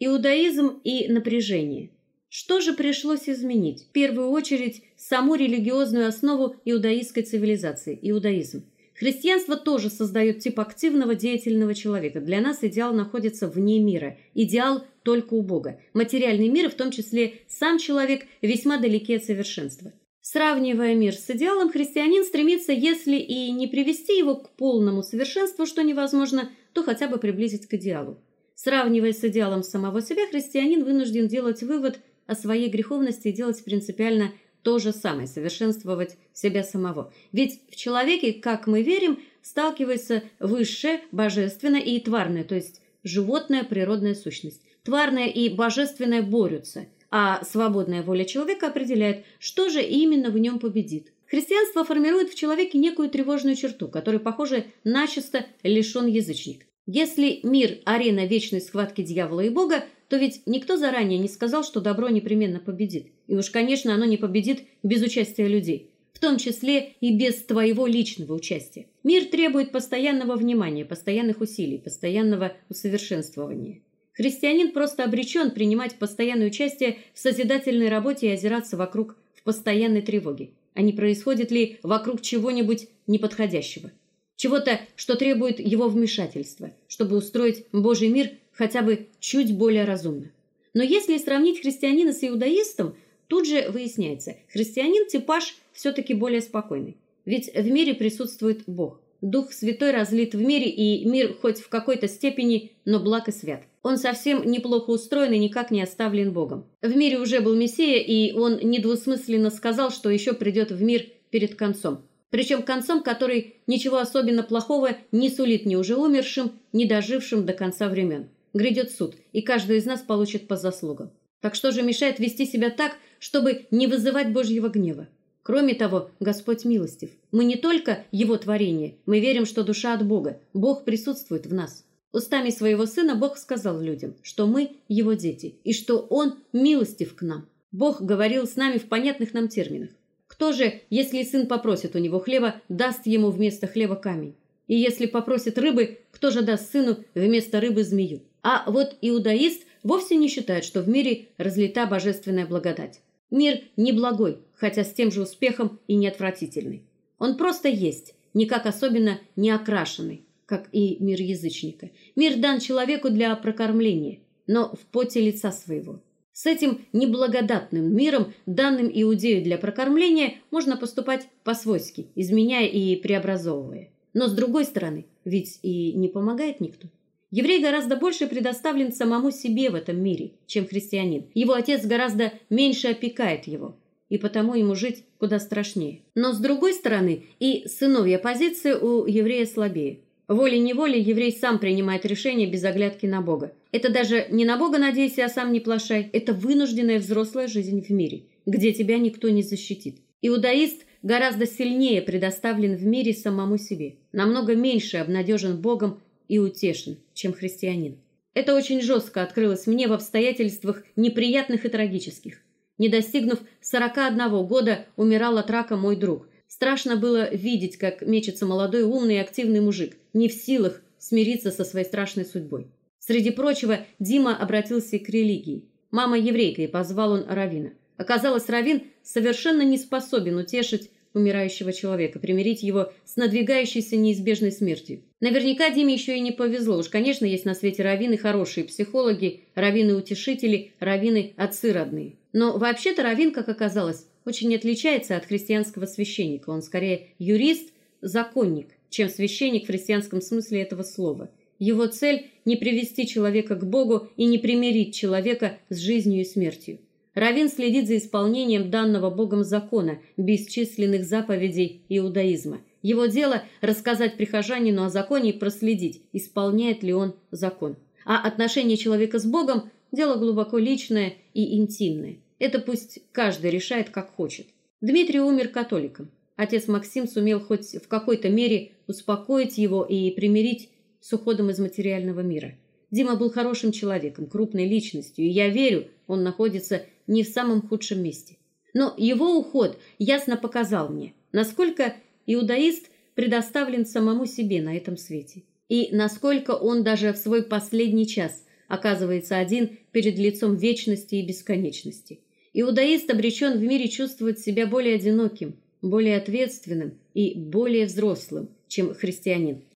Иудаизм и напряжение. Что же пришлось изменить? В первую очередь, саму религиозную основу иудаистской цивилизации иудаизм. Христианство тоже создает тип активного деятельного человека. Для нас идеал находится вне мира. Идеал только у Бога. Материальный мир, в том числе сам человек, весьма далеки от совершенства. Сравнивая мир с идеалом, христианин стремится, если и не привести его к полному совершенству, что невозможно, то хотя бы приблизить к идеалу. Сравнивая с идеалом самого себя, христианин вынужден делать вывод о своей греховности и делать принципиально то же самое совершенствовать себя самого. Ведь в человеке, как мы верим, сталкивается высшее, божественное и тварное, то есть животная природная сущность. Тварное и божественное борются, а свободная воля человека определяет, что же именно в нем победит. Христианство формирует в человеке некую тревожную черту, которая, похоже, начисто лишен язычник. Если мир арена вечной схватки дьявола и Бога, то ведь никто заранее не сказал, что добро непременно победит. И уж, конечно, оно не победит без участия людей, в том числе и без твоего личного участия. Мир требует постоянного внимания, постоянных усилий, постоянного усовершенствования. Христианин просто обречен принимать постоянное участие в созидательной работе и озираться вокруг в постоянной тревоге. А не происходит ли вокруг чего-нибудь неподходящего? Чего-то, что требует его вмешательства, чтобы устроить Божий мир хотя бы чуть более разумно. Но если сравнить христианина с иудаистом, тут же выясняется, христианин типаж все таки более спокойный. Ведь в мире присутствует Бог. Дух Святой разлит в мире, и мир хоть в какой-то степени, но благ и свят. Он совсем неплохо устроен и никак не оставлен Богом. В мире уже был Мессия, и он недвусмысленно сказал, что еще придет в мир перед концом. Причем концом, который ничего особенно плохого не сулит ни уже умершим, ни дожившим до конца времен грядет суд, и каждый из нас получит по заслугам. Так что же мешает вести себя так, чтобы не вызывать Божьего гнева? Кроме того, Господь милостив. Мы не только его творение, мы верим, что душа от Бога. Бог присутствует в нас. Устами своего сына Бог сказал людям, что мы его дети и что он милостив к нам. Бог говорил с нами в понятных нам терминах. Кто же, если сын попросит у него хлеба, даст ему вместо хлеба камень? И если попросит рыбы, кто же даст сыну вместо рыбы змею? А вот иудаист вовсе не считает, что в мире разлита божественная благодать. Мир не благой, хотя с тем же успехом и не отвратительный. Он просто есть, никак особенно не окрашенный, как и мир язычника. Мир дан человеку для прокормления, но в поте лица своего. С этим неблагодатным миром, данным иудею для прокормления, можно поступать по-свойски, изменяя и преобразовывая. Но с другой стороны, ведь и не помогает никто. Еврей гораздо больше предоставлен самому себе в этом мире, чем христианин. Его отец гораздо меньше опекает его, и потому ему жить куда страшнее. Но с другой стороны, и сыновья позиция у еврея слабее. Волей-неволей еврей сам принимает решение без оглядки на Бога. Это даже не на Бога надейся, а сам не плашай. Это вынужденная взрослая жизнь в мире, где тебя никто не защитит. Иудаист гораздо сильнее предоставлен в мире самому себе, намного меньше обнадежен Богом и утешен, чем христианин. Это очень жестко открылось мне в обстоятельствах неприятных и трагических. Не достигнув 41 года, умирал от рака мой друг. Страшно было видеть, как мечется молодой, умный и активный мужик, не в силах смириться со своей страшной судьбой. Среди прочего, Дима обратился к религии. Мама еврейка, и позвал он равина. Оказалось, равин совершенно не способен утешить умирающего человека, примирить его с надвигающейся неизбежной смертью. Наверняка Диме еще и не повезло. Уж, конечно, есть на свете раввины хорошие психологи, раввины-утешители, раввины-отцы родные. Но вообще-то раввин, как оказалось, очень отличается от христианского священника. Он скорее юрист, законник, чем священник в христианском смысле этого слова. Его цель не привести человека к Богу и не примирить человека с жизнью и смертью. Равин следит за исполнением данного Богом закона, бесчисленных заповедей иудаизма. Его дело рассказать прихожанину о законе и проследить, исполняет ли он закон. А отношение человека с Богом дело глубоко личное и интимное. Это пусть каждый решает, как хочет. Дмитрий умер католиком. Отец Максим сумел хоть в какой-то мере успокоить его и примирить с уходом из материального мира. Дима был хорошим человеком, крупной личностью, и я верю, он находится не в самом худшем месте. Но его уход ясно показал мне, насколько иудаист предоставлен самому себе на этом свете, и насколько он даже в свой последний час оказывается один перед лицом вечности и бесконечности. Иудаист обречен в мире чувствовать себя более одиноким, более ответственным и более взрослым, чем христианин.